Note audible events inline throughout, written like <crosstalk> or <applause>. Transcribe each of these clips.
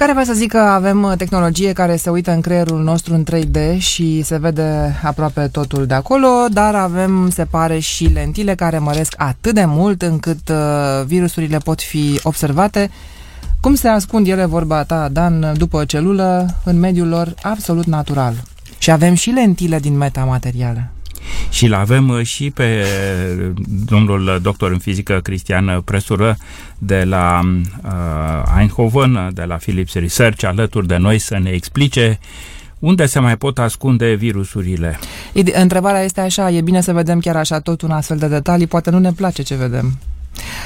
Care va să zic că avem uh, tehnologie care se uită în creierul nostru în 3D și se vede aproape totul de acolo, dar avem, se pare, și lentile care măresc atât de mult încât uh, virusurile pot fi observate. Cum se ascund ele, vorba ta, Dan, după celulă, în mediul lor absolut natural? Și avem și lentile din metamateriale. Și îl avem uh, și pe uh, domnul doctor în fizică Cristian Presură de la uh, Eindhoven, de la Philips Research, alături de noi să ne explice unde se mai pot ascunde virusurile? Întrebarea este așa, e bine să vedem chiar așa tot un astfel de detalii, poate nu ne place ce vedem.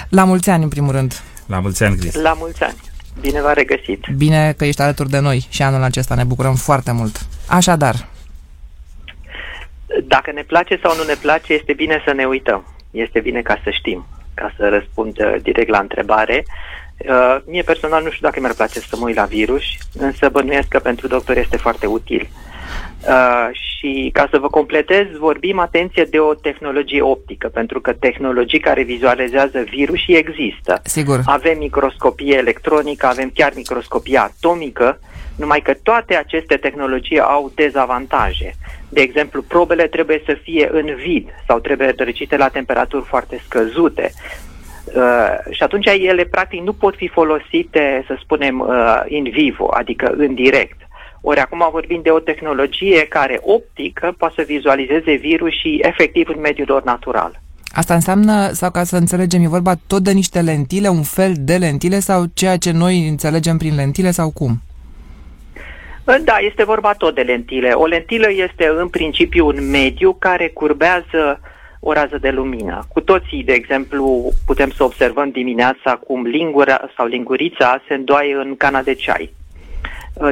La mulți ani, în primul rând. La mulți ani, Cristian. La mulți ani. Bine v-a regăsit. Bine că ești alături de noi și anul acesta ne bucurăm foarte mult. Așadar, dacă ne place sau nu ne place, este bine să ne uităm. Este bine ca să știm, ca să răspund uh, direct la întrebare. Uh, mie personal nu știu dacă mi-ar place să mă uit la virus, însă bănuiesc că pentru doctor este foarte util. Uh, și ca să vă completez, vorbim, atenție, de o tehnologie optică, pentru că tehnologii care vizualizează virusii există. Sigur. Avem microscopie electronică, avem chiar microscopie atomică, numai că toate aceste tehnologii au dezavantaje. De exemplu, probele trebuie să fie în vid sau trebuie răcite la temperaturi foarte scăzute. Uh, și atunci ele practic nu pot fi folosite, să spunem, uh, in vivo, adică în direct. Ori acum vorbim de o tehnologie care optică poate să vizualizeze virusii efectiv în mediul lor natural. Asta înseamnă, sau ca să înțelegem, e vorba tot de niște lentile, un fel de lentile sau ceea ce noi înțelegem prin lentile sau cum? Da, este vorba tot de lentile. O lentilă este în principiu un mediu care curbează o rază de lumină. Cu toții, de exemplu, putem să observăm dimineața cum lingura sau lingurița se îndoaie în cana de ceai.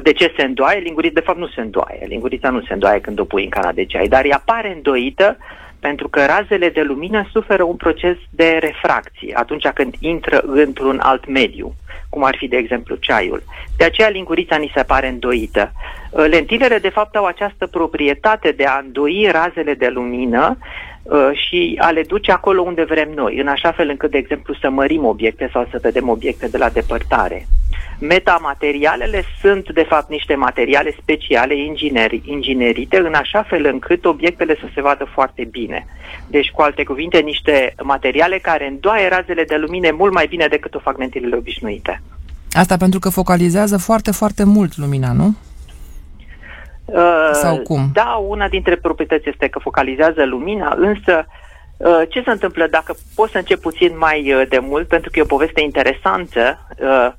De ce se îndoaie? Lingurița, de fapt, nu se îndoaie. Lingurița nu se îndoaie când o pui în cana de ceai, dar ea apare îndoită pentru că razele de lumină suferă un proces de refracție atunci când intră într-un alt mediu cum ar fi, de exemplu, ceaiul. De aceea lingurița ni se pare îndoită. Uh, lentilele, de fapt, au această proprietate de a îndoi razele de lumină uh, și a le duce acolo unde vrem noi, în așa fel încât, de exemplu, să mărim obiecte sau să vedem obiecte de la depărtare. Metamaterialele sunt, de fapt, niște materiale speciale ingineri, inginerite în așa fel încât obiectele să se vadă foarte bine. Deci, cu alte cuvinte, niște materiale care îndoaie razele de lumină mult mai bine decât o fac lentilele obișnuite. Asta pentru că focalizează foarte, foarte mult lumina, nu? Uh, Sau cum? Da, una dintre proprietăți este că focalizează lumina, însă uh, ce se întâmplă dacă pot să încep puțin mai uh, de mult, pentru că e o poveste interesantă. Uh,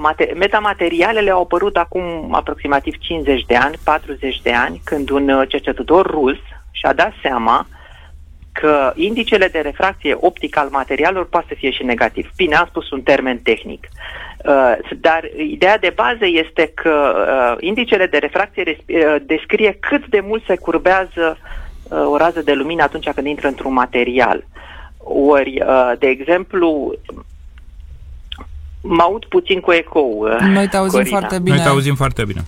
Mate- metamaterialele au apărut acum aproximativ 50 de ani, 40 de ani, când un uh, cercetător rus și-a dat seama că indicele de refracție optică al materialelor poate să fie și negativ. Bine, am spus un termen tehnic. Uh, dar ideea de bază este că uh, indicele de refracție uh, descrie cât de mult se curbează uh, o rază de lumină atunci când intră într-un material. Ori, uh, de exemplu, mă aud puțin cu ecou. Uh, Noi te auzim Corina. foarte bine. Noi te auzim foarte bine.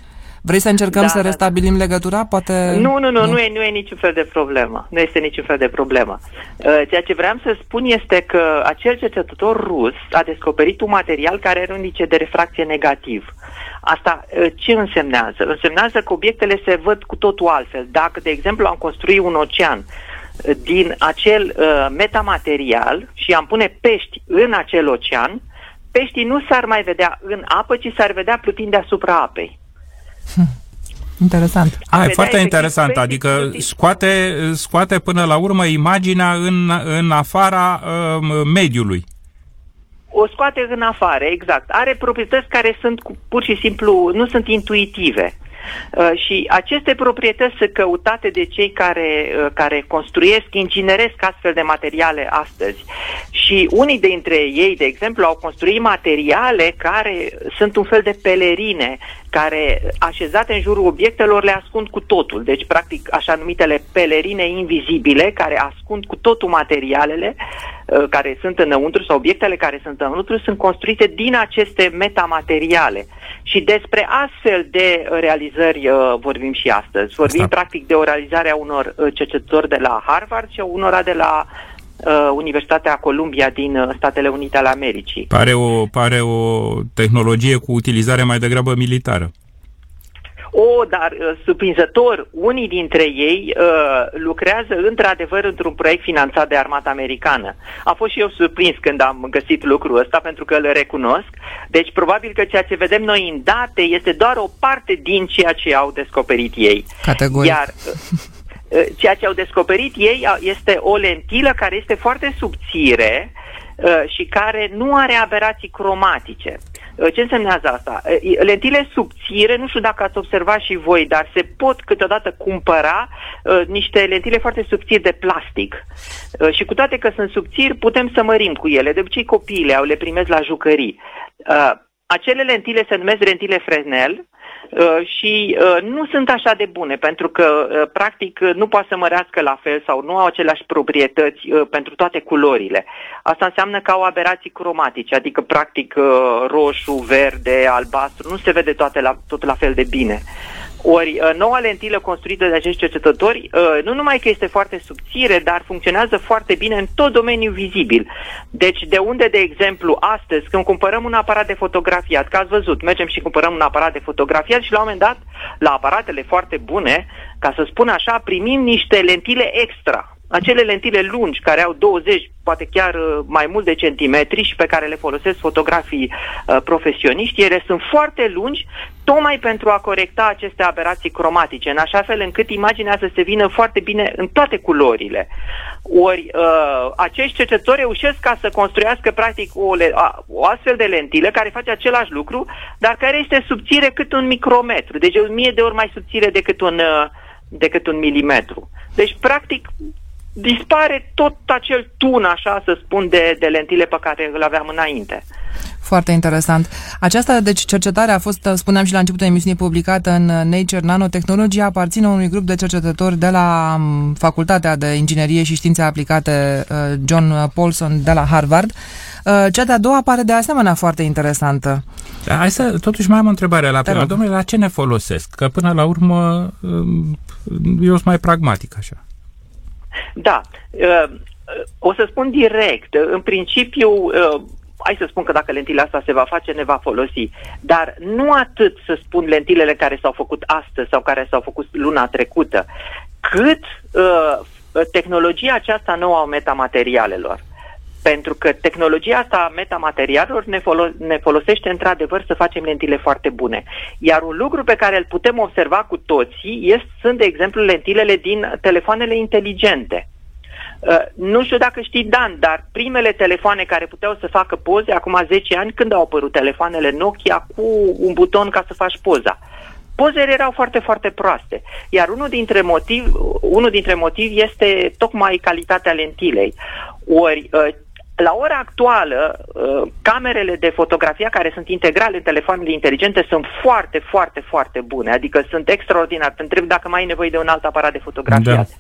Vrei să încercăm Da, să da, restabilim legătura? Poate... Nu, nu, nu, nu, e, nu e niciun fel de problemă. Nu este niciun fel de problemă. Uh, ceea ce vreau să spun este că acel cercetător rus a descoperit un material care are un indice de refracție negativ. Asta uh, ce însemnează? Însemnează că obiectele se văd cu totul altfel. Dacă, de exemplu, am construit un ocean uh, din acel uh, metamaterial și am pune pești în acel ocean, peștii nu s-ar mai vedea în apă, ci s-ar vedea plutind deasupra apei. Interesant. A, e vedea foarte efectiv interesant, peștii adică plutind. scoate, scoate până la urmă imaginea în, în afara uh, mediului. O scoate în afară, exact. Are proprietăți care sunt cu, pur și simplu, nu sunt intuitive. Uh, și aceste proprietăți sunt căutate de cei care, uh, care construiesc, ingineresc astfel de materiale astăzi. Și unii dintre ei, de exemplu, au construit materiale care sunt un fel de pelerine, care așezate în jurul obiectelor le ascund cu totul. Deci, practic, așa numitele pelerine invizibile, care ascund cu totul materialele uh, care sunt înăuntru sau obiectele care sunt înăuntru sunt construite din aceste metamateriale. Și despre astfel de realizări uh, vorbim și astăzi. Vorbim Asta. practic de o realizare a unor uh, cercetători de la Harvard și a unora de la uh, Universitatea Columbia din uh, Statele Unite ale Americii. Pare o, pare o tehnologie cu utilizare mai degrabă militară. O, dar uh, surprinzător, unii dintre ei uh, lucrează într-adevăr într-un proiect finanțat de armata americană. A fost și eu surprins când am găsit lucrul ăsta pentru că îl recunosc. Deci probabil că ceea ce vedem noi în date este doar o parte din ceea ce au descoperit ei. Categoric. Iar uh, uh ceea ce au descoperit ei este o lentilă care este foarte subțire uh, și care nu are aberații cromatice. Uh, ce însemnează asta? Uh, lentile subțire, nu știu dacă ați observat și voi, dar se pot câteodată cumpăra uh, niște lentile foarte subțiri de plastic. Uh, și cu toate că sunt subțiri, putem să mărim cu ele. De obicei copiii au le primesc la jucării. Uh, acele lentile se numesc lentile Fresnel Uh, și uh, nu sunt așa de bune, pentru că, uh, practic, nu poate să mărească la fel sau nu au aceleași proprietăți pentru toate culorile. Asta înseamnă că au aberații cromatice, adică, practic, roșu, verde, albastru, nu se vede toate la, tot la fel de bine. Ori uh, noua lentilă construită de acești cercetători uh, nu numai că este foarte subțire, dar funcționează foarte bine în tot domeniul vizibil. Deci de unde, de exemplu, astăzi, când cumpărăm un aparat de fotografiat, că ați văzut, mergem și cumpărăm un aparat de fotografiat și la un moment dat, la aparatele foarte bune, ca să spun așa, primim niște lentile extra acele lentile lungi care au 20, poate chiar uh, mai mult de centimetri și pe care le folosesc fotografii uh, profesioniști, ele sunt foarte lungi tocmai pentru a corecta aceste aberații cromatice, în așa fel încât imaginea să se vină foarte bine în toate culorile. Ori uh, acești cercetători reușesc ca să construiască practic o, le- a, o astfel de lentilă care face același lucru, dar care este subțire cât un micrometru, deci o mie de ori mai subțire decât un, uh, decât un milimetru. Deci, practic, dispare tot acel tun, așa să spun, de, de lentile pe care îl aveam înainte. Foarte interesant. Aceasta, deci, cercetare a fost, spuneam și la începutul emisiunii, publicată în Nature Nanotechnology, aparține unui grup de cercetători de la um, Facultatea de Inginerie și Științe Aplicate uh, John Paulson de la Harvard. Uh, cea de-a doua pare de asemenea foarte interesantă. Da, hai să, totuși mai am o întrebare la prima. Domnule, la ce ne folosesc? Că până la urmă um, eu sunt mai pragmatic așa. Da. Uh, o să spun direct. În principiu, uh, hai să spun că dacă lentila asta se va face, ne va folosi. Dar nu atât să spun lentilele care s-au făcut astăzi sau care s-au făcut luna trecută, cât uh, tehnologia aceasta nouă a metamaterialelor. Pentru că tehnologia asta a metamaterialelor ne, folo- ne folosește într-adevăr să facem lentile foarte bune. Iar un lucru pe care îl putem observa cu toții este, sunt, de exemplu, lentilele din telefoanele inteligente. Uh, nu știu dacă știi, Dan, dar primele telefoane care puteau să facă poze, acum 10 ani, când au apărut telefoanele Nokia cu un buton ca să faci poza? Pozele erau foarte, foarte proaste. Iar unul dintre motiv, unul dintre motivi este tocmai calitatea lentilei. Ori uh, la ora actuală, uh, camerele de fotografia care sunt integrale în telefoanele inteligente sunt foarte, foarte, foarte bune. Adică sunt extraordinar. Te întreb dacă mai ai nevoie de un alt aparat de fotografiat. Da.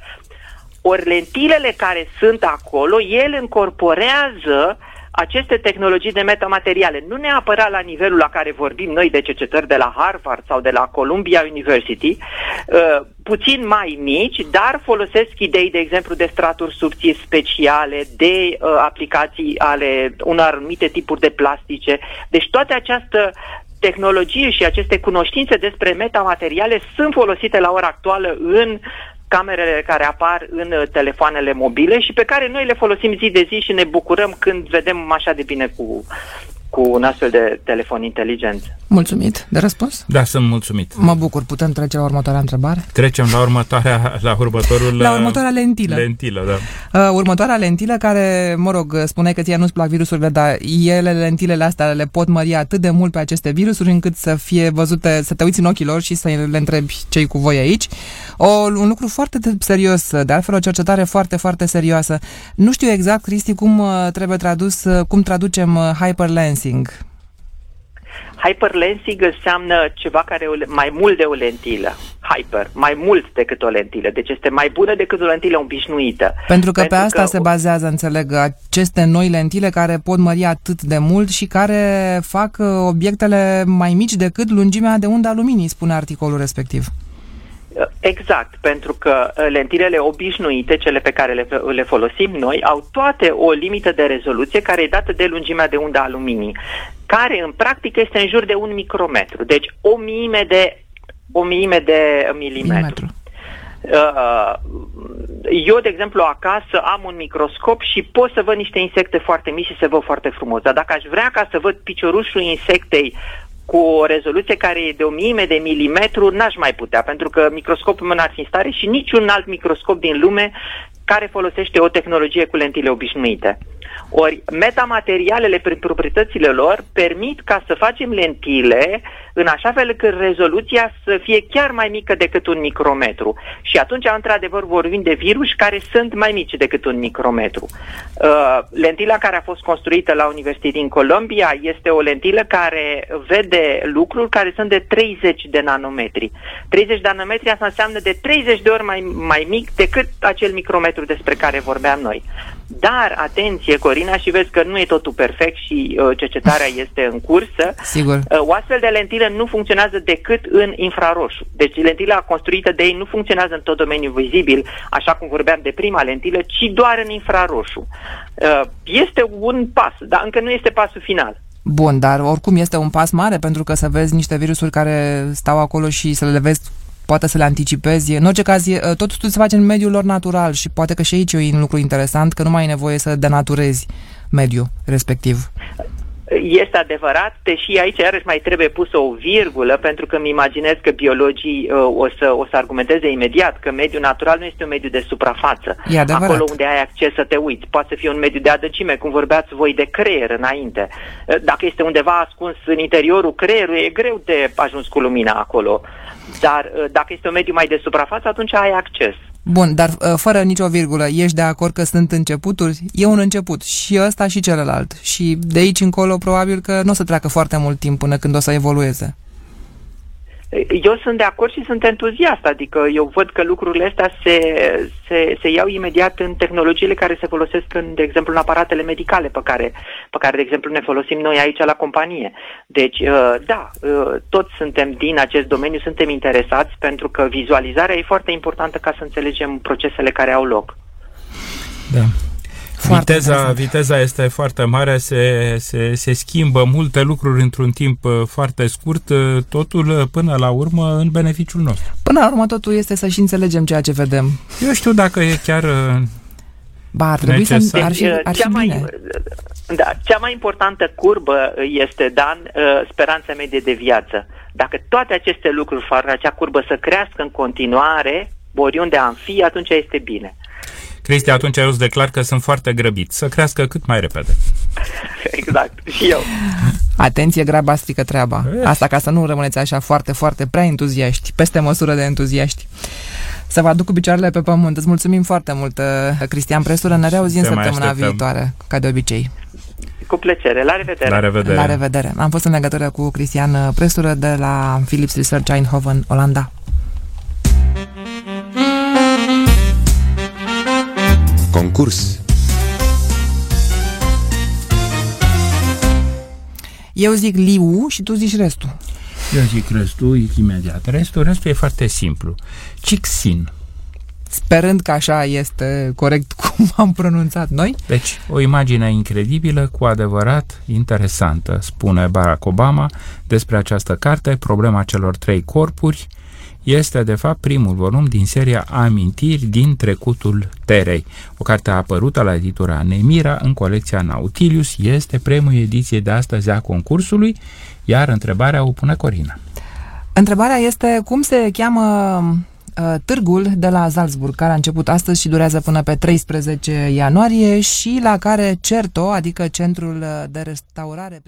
Ori lentilele care sunt acolo, ele încorporează aceste tehnologii de metamateriale, nu neapărat la nivelul la care vorbim noi de cercetări de la Harvard sau de la Columbia University, uh, puțin mai mici, dar folosesc idei, de exemplu, de straturi subțiri speciale, de uh, aplicații ale unor anumite tipuri de plastice. Deci toate această tehnologie și aceste cunoștințe despre metamateriale sunt folosite la ora actuală în camerele care apar în uh, telefoanele mobile și pe care noi le folosim zi de zi și ne bucurăm când vedem așa de bine cu cu un astfel de telefon inteligent. Mulțumit de răspuns? Da, sunt mulțumit. Mă bucur. Putem trece la următoarea întrebare? Trecem la următoarea, la următorul... La următoarea lentilă. Lentilă, da. Uh, următoarea lentilă care, mă rog, spune că ție nu-ți plac virusurile, dar ele, lentilele astea, le pot mări atât de mult pe aceste virusuri încât să fie văzute, să te uiți în ochii lor și să le întrebi cei cu voi aici. O, un lucru foarte serios, de altfel o cercetare foarte, foarte serioasă. Nu știu exact, Cristi, cum uh, trebuie tradus, uh, cum traducem uh, hyperlens hyperlensing? Hyperlensing înseamnă ceva care e mai mult de o lentilă. Hyper, mai mult decât o lentilă. Deci este mai bună decât o lentilă obișnuită. Pentru că Pentru pe asta că... se bazează, înțeleg, aceste noi lentile care pot mări atât de mult și care fac uh, obiectele mai mici decât lungimea de undă a luminii, spune articolul respectiv. Exact, pentru că lentilele obișnuite, cele pe care le, le folosim noi, au toate o limită de rezoluție care e dată de lungimea de undă a luminii, care în practică este în jur de un micrometru, deci o miime de, o miime de milimetru. milimetru. Uh, eu, de exemplu, acasă am un microscop și pot să văd niște insecte foarte mici și se văd foarte frumos. Dar dacă aș vrea ca să văd piciorușul insectei cu o rezoluție care e de o mime de milimetru, n-aș mai putea, pentru că microscopul meu n-ar fi în stare și niciun alt microscop din lume care folosește o tehnologie cu lentile obișnuite. Ori metamaterialele, prin proprietățile lor, permit ca să facem lentile în așa fel că rezoluția să fie chiar mai mică decât un micrometru. Și atunci, într-adevăr, vorbim de virus care sunt mai mici decât un micrometru. Uh, lentila care a fost construită la Universitatea din Columbia este o lentilă care vede lucruri care sunt de 30 de nanometri. 30 de nanometri asta înseamnă de 30 de ori mai, mai mic decât acel micrometru despre care vorbeam noi. Dar, atenție, Corina, și vezi că nu e totul perfect și uh, cercetarea <laughs> este în cursă. Sigur. Uh, o astfel de lentilă nu funcționează decât în infraroșu. Deci lentila construită de ei nu funcționează în tot domeniul vizibil, așa cum vorbeam de prima lentilă, ci doar în infraroșu. Uh, este un pas, dar încă nu este pasul final. Bun, dar oricum este un pas mare pentru că să vezi niște virusuri care stau acolo și să le vezi poate să le anticipezi. În orice caz, tot studiul se face în mediul lor natural și poate că și aici e un lucru interesant, că nu mai ai nevoie să denaturezi mediul respectiv. Este adevărat, deși aici iarăși mai trebuie pusă o virgulă, pentru că îmi imaginez că biologii uh, o, să, o să argumenteze imediat că mediul natural nu este un mediu de suprafață. E Acolo unde ai acces să te uiți. Poate să fie un mediu de adâncime, cum vorbeați voi de creier înainte. Uh, dacă este undeva ascuns în interiorul creierului, e greu de ajuns cu lumina acolo. Dar uh, dacă este un mediu mai de suprafață, atunci ai acces. Bun, dar uh, fără nicio virgulă, ești de acord că sunt începuturi? E un început și ăsta și celălalt. Și de aici încolo probabil că nu o să treacă foarte mult timp până când o să evolueze. Eu sunt de acord și sunt entuziast, adică eu văd că lucrurile astea se, se, se iau imediat în tehnologiile care se folosesc, în, de exemplu, în aparatele medicale pe care, pe care, de exemplu, ne folosim noi aici la companie. Deci, uh, da, uh, toți suntem din acest domeniu, suntem interesați pentru că vizualizarea e foarte importantă ca să înțelegem procesele care au loc. Da. Foarte viteza, viteza este foarte mare, se, se, se schimbă multe lucruri într-un timp uh, foarte scurt, uh, totul uh, până la urmă în beneficiul nostru. Până la urmă totul este să și înțelegem ceea ce vedem. Eu știu dacă e chiar Ba, ar trebui să ar fi, ar fi cea mai, da, cea mai importantă curbă este, Dan, speranța medie de viață. Dacă toate aceste lucruri fac acea curbă să crească în continuare, oriunde am fi, atunci este bine. Cristi, atunci eu îți declar că sunt foarte grăbit. Să crească cât mai repede. Exact, și eu. Atenție, graba strică treaba. Asta ca să nu rămâneți așa foarte, foarte prea entuziaști, peste măsură de entuziaști. Să vă aduc cu picioarele pe pământ. Îți mulțumim foarte mult, uh, Cristian Presură. Ne reauzim săptămâna viitoare, ca de obicei. Cu plăcere. La revedere. La revedere. La revedere. Am fost în legătură cu Cristian Presură de la Philips Research Eindhoven, Olanda. Concurs Eu zic liu și tu zici restul. Eu zic restul imediat. Restul, restul e foarte simplu. Cixin. Sperând că așa este corect <laughs> cum am pronunțat noi. Deci, o imagine incredibilă, cu adevărat interesantă, spune Barack Obama despre această carte, problema celor trei corpuri, este de fapt primul volum din seria Amintiri din trecutul Terei. O carte apărută la editura Nemira în colecția Nautilius este premiul ediției de astăzi a concursului, iar întrebarea o pune Corina. Întrebarea este cum se cheamă uh, târgul de la Salzburg, care a început astăzi și durează până pe 13 ianuarie și la care CERTO, adică Centrul de Restaurare